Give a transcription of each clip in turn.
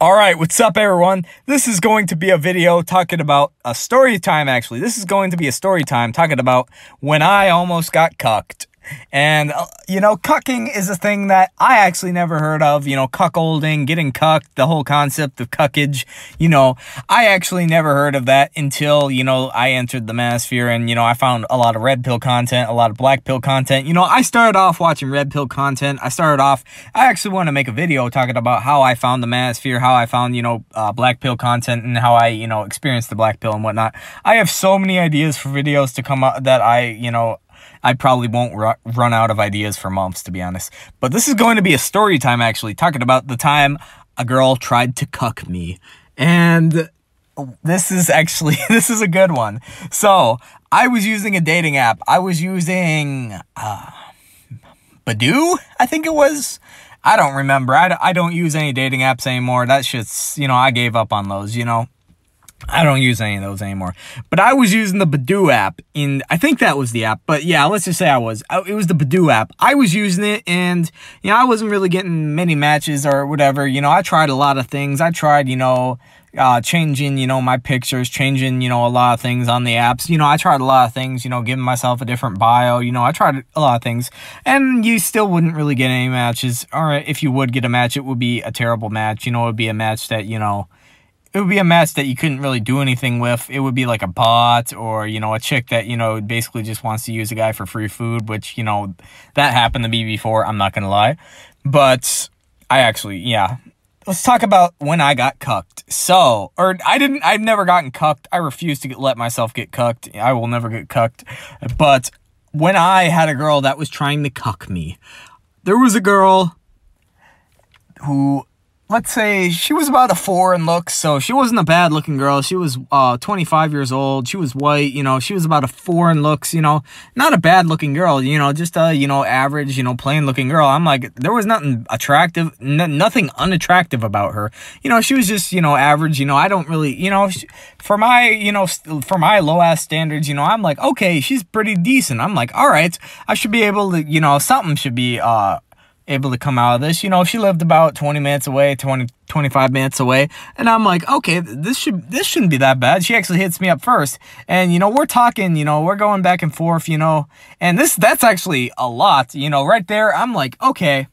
All right, what's up, everyone? This is going to be a video talking about a story time, actually. This is going to be a story time talking about when I almost got cucked. And, uh, you know, cucking is a thing that I actually never heard of. You know, cuckolding, getting cucked, the whole concept of cuckage. You know, I actually never heard of that until, you know, I entered the manosphere and, you know, I found a lot of red pill content, a lot of black pill content. You know, I started off watching red pill content. I started off, I actually want to make a video talking about how I found the manosphere, how I found, you know, uh, black pill content and how I, you know, experienced the black pill and whatnot. I have so many ideas for videos to come out that I, you know, I probably won't run out of ideas for months, to be honest. But this is going to be a story time, actually, talking about the time a girl tried to cuck me. And this is actually, this is a good one. So, I was using a dating app. I was using, uh, Badoo, I think it was. I don't remember. I, I don't use any dating apps anymore. That shit's, you know, I gave up on those, you know. I don't use any of those anymore. But I was using the Badoo app in, I think that was the app. But yeah, let's just say I was. It was the Badoo app. I was using it and, you know, I wasn't really getting many matches or whatever. You know, I tried a lot of things. I tried, you know, uh, changing, you know, my pictures, changing, you know, a lot of things on the apps. You know, I tried a lot of things, you know, giving myself a different bio. You know, I tried a lot of things. And you still wouldn't really get any matches. Or if you would get a match, it would be a terrible match. You know, it would be a match that, you know, it would be a mess that you couldn't really do anything with. It would be like a bot or, you know, a chick that, you know, basically just wants to use a guy for free food, which, you know, that happened to me before, I'm not going to lie. But I actually, yeah. Let's talk about when I got cucked. So, or I didn't, I've never gotten cucked. I refuse to get, let myself get cucked. I will never get cucked. But when I had a girl that was trying to cuck me, there was a girl who let's say she was about a four in looks, so she wasn't a bad looking girl. She was uh 25 years old. She was white, you know, she was about a four in looks, you know, not a bad looking girl, you know, just a, you know, average, you know, plain looking girl. I'm like, there was nothing attractive, n- nothing unattractive about her. You know, she was just, you know, average, you know, I don't really, you know, for my, you know, for my low ass standards, you know, I'm like, okay, she's pretty decent. I'm like, all right, I should be able to, you know, something should be, uh, able to come out of this. You know, she lived about 20 minutes away, 20, 25 minutes away. And I'm like, okay, this should, this shouldn't be that bad. She actually hits me up first. And, you know, we're talking, you know, we're going back and forth, you know, and this, that's actually a lot, you know, right there. I'm like, okay,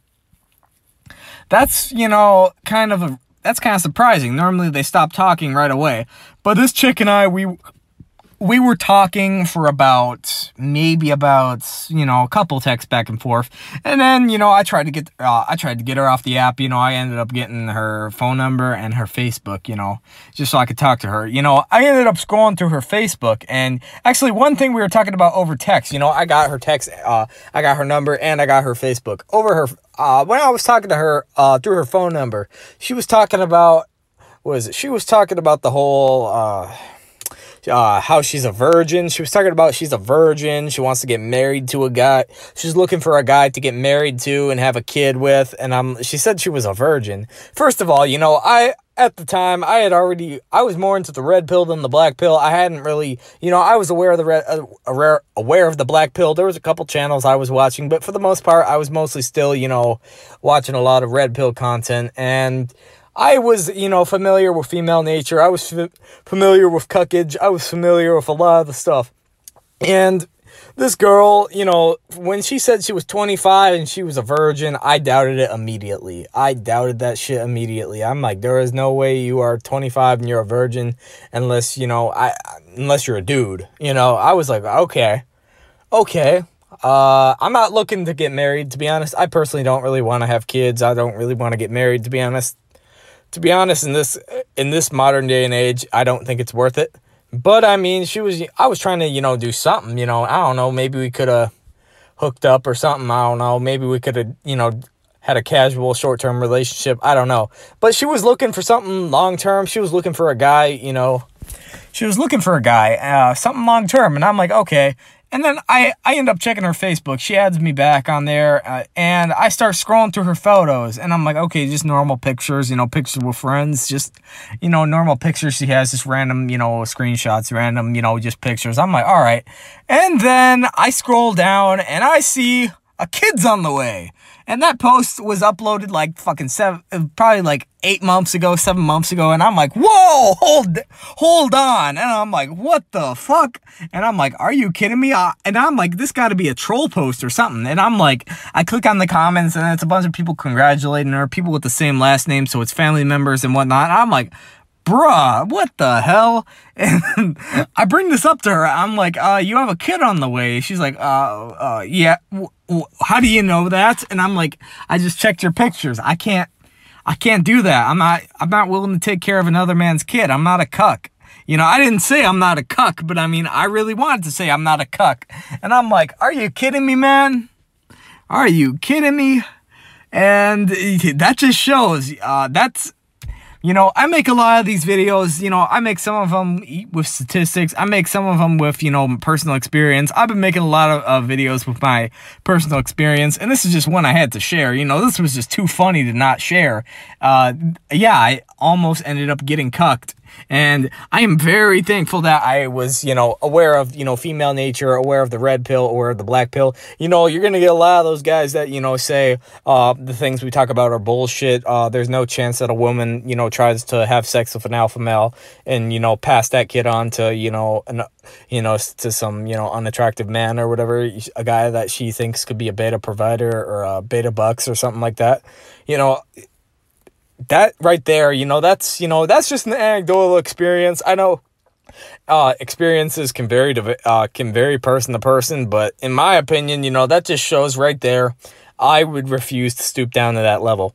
that's, you know, kind of a, that's kind of surprising. Normally they stop talking right away. But this chick and I, we, we were talking for about maybe about you know a couple texts back and forth. And then you know i tried to get uh, i tried to get her off the app. You know i ended up getting her phone number and her facebook you know just so i could talk to her. You know i ended up scrolling through her facebook. And actually one thing we were talking about over text you know i got her text uh, i got her number and i got her facebook. Over her uh, when i was talking to her uh, through her phone number she was talking about was it? She was talking about the whole uh how she's a virgin. She was talking about she's a virgin. She wants to get married to a guy. She's looking for a guy to get married to and have a kid with. And I'm, she said she was a virgin. First of all, you know, I at the time I had already I was more into the red pill than the black pill. I hadn't really, you know, I was aware of the red, uh, aware aware of the black pill. There was a couple channels I was watching, but for the most part, I was mostly still, you know, watching a lot of red pill content and. I was, you know, familiar with female nature. I was f- familiar with cuckage. I was familiar with a lot of the stuff. And this girl, you know, when she said she was 25 and she was a virgin, I doubted it immediately. I doubted that shit immediately. I'm like, there is no way you are 25 and you're a virgin unless, you know, I unless you're a dude. You know, I was like, okay. Okay. Uh, I'm not looking to get married, to be honest. I personally don't really want to have kids. I don't really want to get married, to be honest to be honest, in this in this modern day and age, I don't think it's worth it. But I mean, she was I was trying to, you know, do something, you know, I don't know, maybe we could have hooked up or something, I don't know. Maybe we could have, you know, had a casual short-term relationship, I don't know. But she was looking for something long-term. She was looking for a guy, you know, she was looking for a guy, uh, something long term. And I'm like, okay, and then I, I end up checking her Facebook. She adds me back on there, uh, and I start scrolling through her photos. And I'm like, okay, just normal pictures, you know, pictures with friends, just, you know, normal pictures she has, just random, you know, screenshots, random, you know, just pictures. I'm like, all right. And then I scroll down and I see a kid's on the way. And that post was uploaded like fucking seven, probably like eight months ago, seven months ago. And I'm like, whoa, hold, hold on. And I'm like, what the fuck? And I'm like, are you kidding me? Uh, and I'm like, this got to be a troll post or something. And I'm like, I click on the comments and it's a bunch of people congratulating her, people with the same last name. So it's family members and whatnot. I'm like, bruh, what the hell? And I bring this up to her. I'm like, uh, you have a kid on the way. She's like, uh, uh, yeah. how do you know that? And I'm like, I just checked your pictures. I can't, I can't do that. I'm not, I'm not willing to take care of another man's kid. I'm not a cuck. You know, I didn't say I'm not a cuck, but I mean, I really wanted to say I'm not a cuck. And I'm like, are you kidding me, man? Are you kidding me? And that just shows, uh, that's, you know, I make a lot of these videos, you know, I make some of them with statistics. I make some of them with, you know, personal experience. I've been making a lot of uh, videos with my personal experience, and this is just one I had to share. You know, this was just too funny to not share. Uh, yeah, I almost ended up getting cucked and I am very thankful that I was, you know, aware of, you know, female nature, aware of the red pill, aware of the black pill. You know, you're going to get a lot of those guys that, you know, say uh, the things we talk about are bullshit. Uh, there's no chance that a woman, you know, tries to have sex with an alpha male and, you know, pass that kid on to, you know, an, you know, to some, you know, unattractive man or whatever, a guy that she thinks could be a beta provider or a beta bucks or something like that. You know, that right there, you know, that's, you know, that's just an anecdotal experience. I know uh, experiences can vary to, uh, can vary person to person, but in my opinion, you know, that just shows right there. I would refuse to stoop down to that level.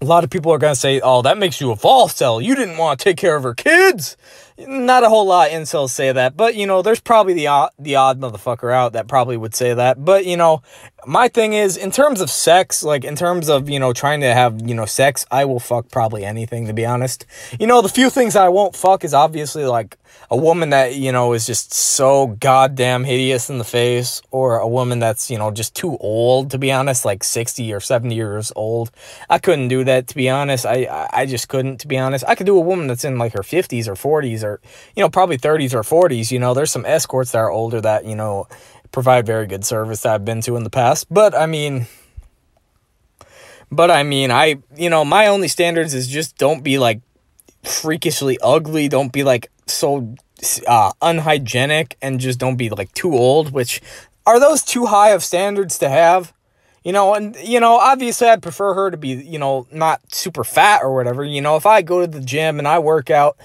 A lot of people are going to say, oh, that makes you a false cell. You didn't want to take care of her kids. Not a whole lot of incels say that, but, you know, there's probably the odd, the odd motherfucker out that probably would say that. But, you know, my thing is, in terms of sex, like, in terms of, you know, trying to have, you know, sex, I will fuck probably anything, to be honest. You know, the few things I won't fuck is obviously, like, a woman that, you know, is just so goddamn hideous in the face, or a woman that's, you know, just too old, to be honest, like 60 or 70 years old. I couldn't do that, to be honest. I, I just couldn't, to be honest. I could do a woman that's in like her 50s or 40s or, you know, probably 30s or 40s. You know, there's some escorts that are older that, you know, provide very good service that I've been to in the past. But I mean, but I mean, I, you know, my only standards is just don't be like freakishly ugly. Don't be like so uh, unhygienic and just don't be like too old, which are those too high of standards to have? You know, and, you know, obviously I'd prefer her to be, you know, not super fat or whatever. You know, if I go to the gym and I work out,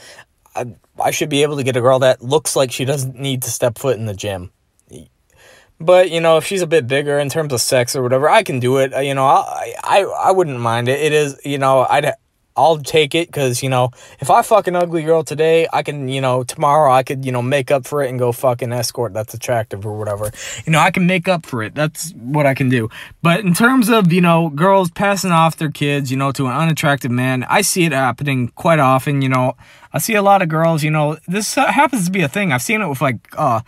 I, I should be able to get a girl that looks like she doesn't need to step foot in the gym. But, you know, if she's a bit bigger in terms of sex or whatever, I can do it. Uh, you know, I, I, I wouldn't mind it. It is, you know, I'd, I'll take it because, you know, if I fuck an ugly girl today, I can, you know, tomorrow I could, you know, make up for it and go fucking escort that's attractive or whatever. You know, I can make up for it. That's what I can do. But in terms of, you know, girls passing off their kids, you know, to an unattractive man, I see it happening quite often, you know. I see a lot of girls, you know, this happens to be a thing. I've seen it with like, uh,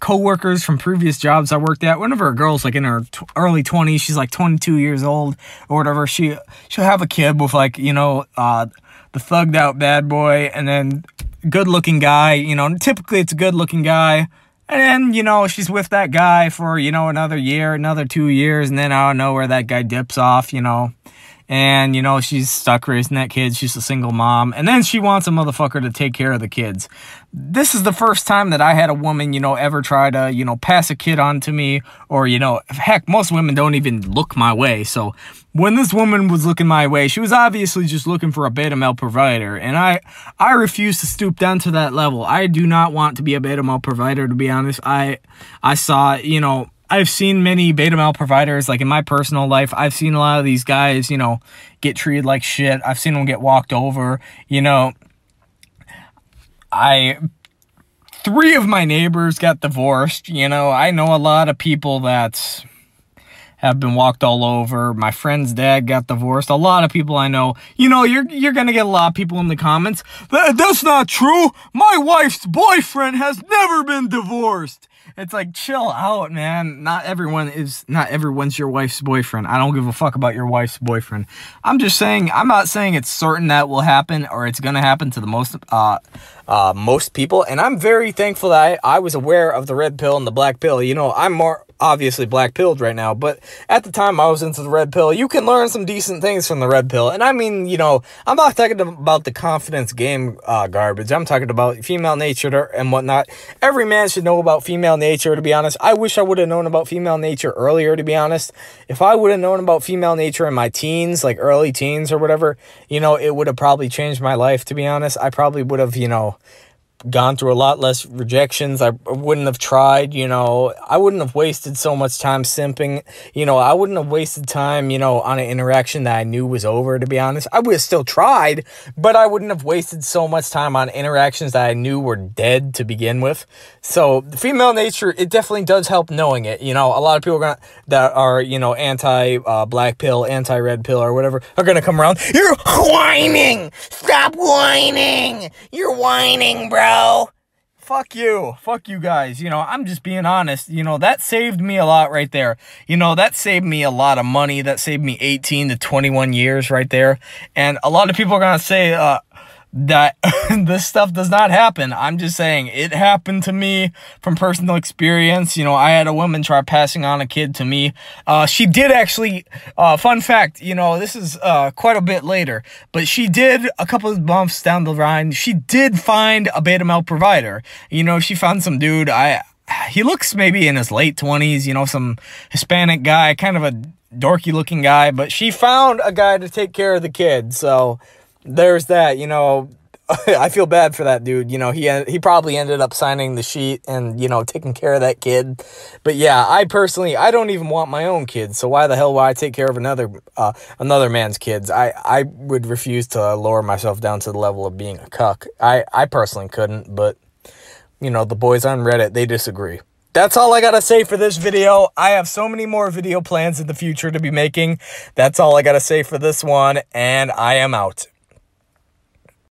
co-workers from previous jobs I worked at. Of her girls, like in her t- early 20s, she's like 22 years old or whatever. She she'll have a kid with like you know uh, the thugged out bad boy, and then good looking guy. You know, typically it's a good looking guy. And then, you know, she's with that guy for, you know, another year, another two years, and then I don't know where that guy dips off, you know and you know she's stuck raising that kid. She's a single mom. And then she wants a motherfucker to take care of the kids. This is the first time that i had a woman you know ever try to you know pass a kid on to me or you know heck most women don't even look my way. So when this woman was looking my way she was obviously just looking for a beta male provider. And i i refuse to stoop down to that level. I do not want to be a beta male provider to be honest. I i saw you know I've seen many beta male providers, like in my personal life, I've seen a lot of these guys, you know, get treated like shit. I've seen them get walked over, you know. I, three of my neighbors got divorced, you know. I know a lot of people that have been walked all over. My friend's dad got divorced. A lot of people I know, you know, you're you're gonna get a lot of people in the comments. That, that's not true. My wife's boyfriend has never been divorced. It's like chill out, man. Not everyone is not everyone's your wife's boyfriend. I don't give a fuck about your wife's boyfriend. I'm just saying I'm not saying it's certain that will happen or it's gonna happen to the most uh uh most people. And I'm very thankful that I, I was aware of the red pill and the black pill. You know, I'm more obviously black pilled right now, but at the time I was into the red pill. You can learn some decent things from the red pill. And I mean, you know, I'm not talking about the confidence game uh, garbage. I'm talking about female nature and whatnot. Every man should know about female nature, to be honest. I wish I would have known about female nature earlier, to be honest. If I would have known about female nature in my teens, like early teens or whatever, you know, it would have probably changed my life, to be honest. I probably would have, you know, gone through a lot less rejections. I wouldn't have tried, you know, I wouldn't have wasted so much time simping. You know, I wouldn't have wasted time, you know, on an interaction that I knew was over, to be honest. I would have still tried, but I wouldn't have wasted so much time on interactions that I knew were dead to begin with. So, the female nature, it definitely does help knowing it. You know, a lot of people gonna, that are, you know, anti uh, black pill, anti red pill, or whatever, are going to come around. You're whining! Stop whining! You're whining, bro! Fuck you. Fuck you guys. You know, I'm just being honest. You know, that saved me a lot right there. You know, that saved me a lot of money. That saved me 18 to 21 years right there. And a lot of people are going to say, uh, that this stuff does not happen. I'm just saying it happened to me from personal experience. You know, I had a woman try passing on a kid to me. Uh, she did actually, uh, fun fact, you know, this is uh, quite a bit later, but she did a couple of months down the line, she did find a beta male provider. You know, she found some dude. I, he looks maybe in his late 20s, you know, some Hispanic guy, kind of a dorky looking guy, but she found a guy to take care of the kid. So, there's that, you know, I feel bad for that dude. You know, he he probably ended up signing the sheet and, you know, taking care of that kid. But yeah, I personally I don't even want my own kids. So why the hell would I take care of another uh, another man's kids? I I would refuse to lower myself down to the level of being a cuck. I I personally couldn't, but you know, the boys on Reddit, they disagree. That's all I gotta say for this video. I have so many more video plans in the future to be making. That's all I gotta say for this one, and I am out.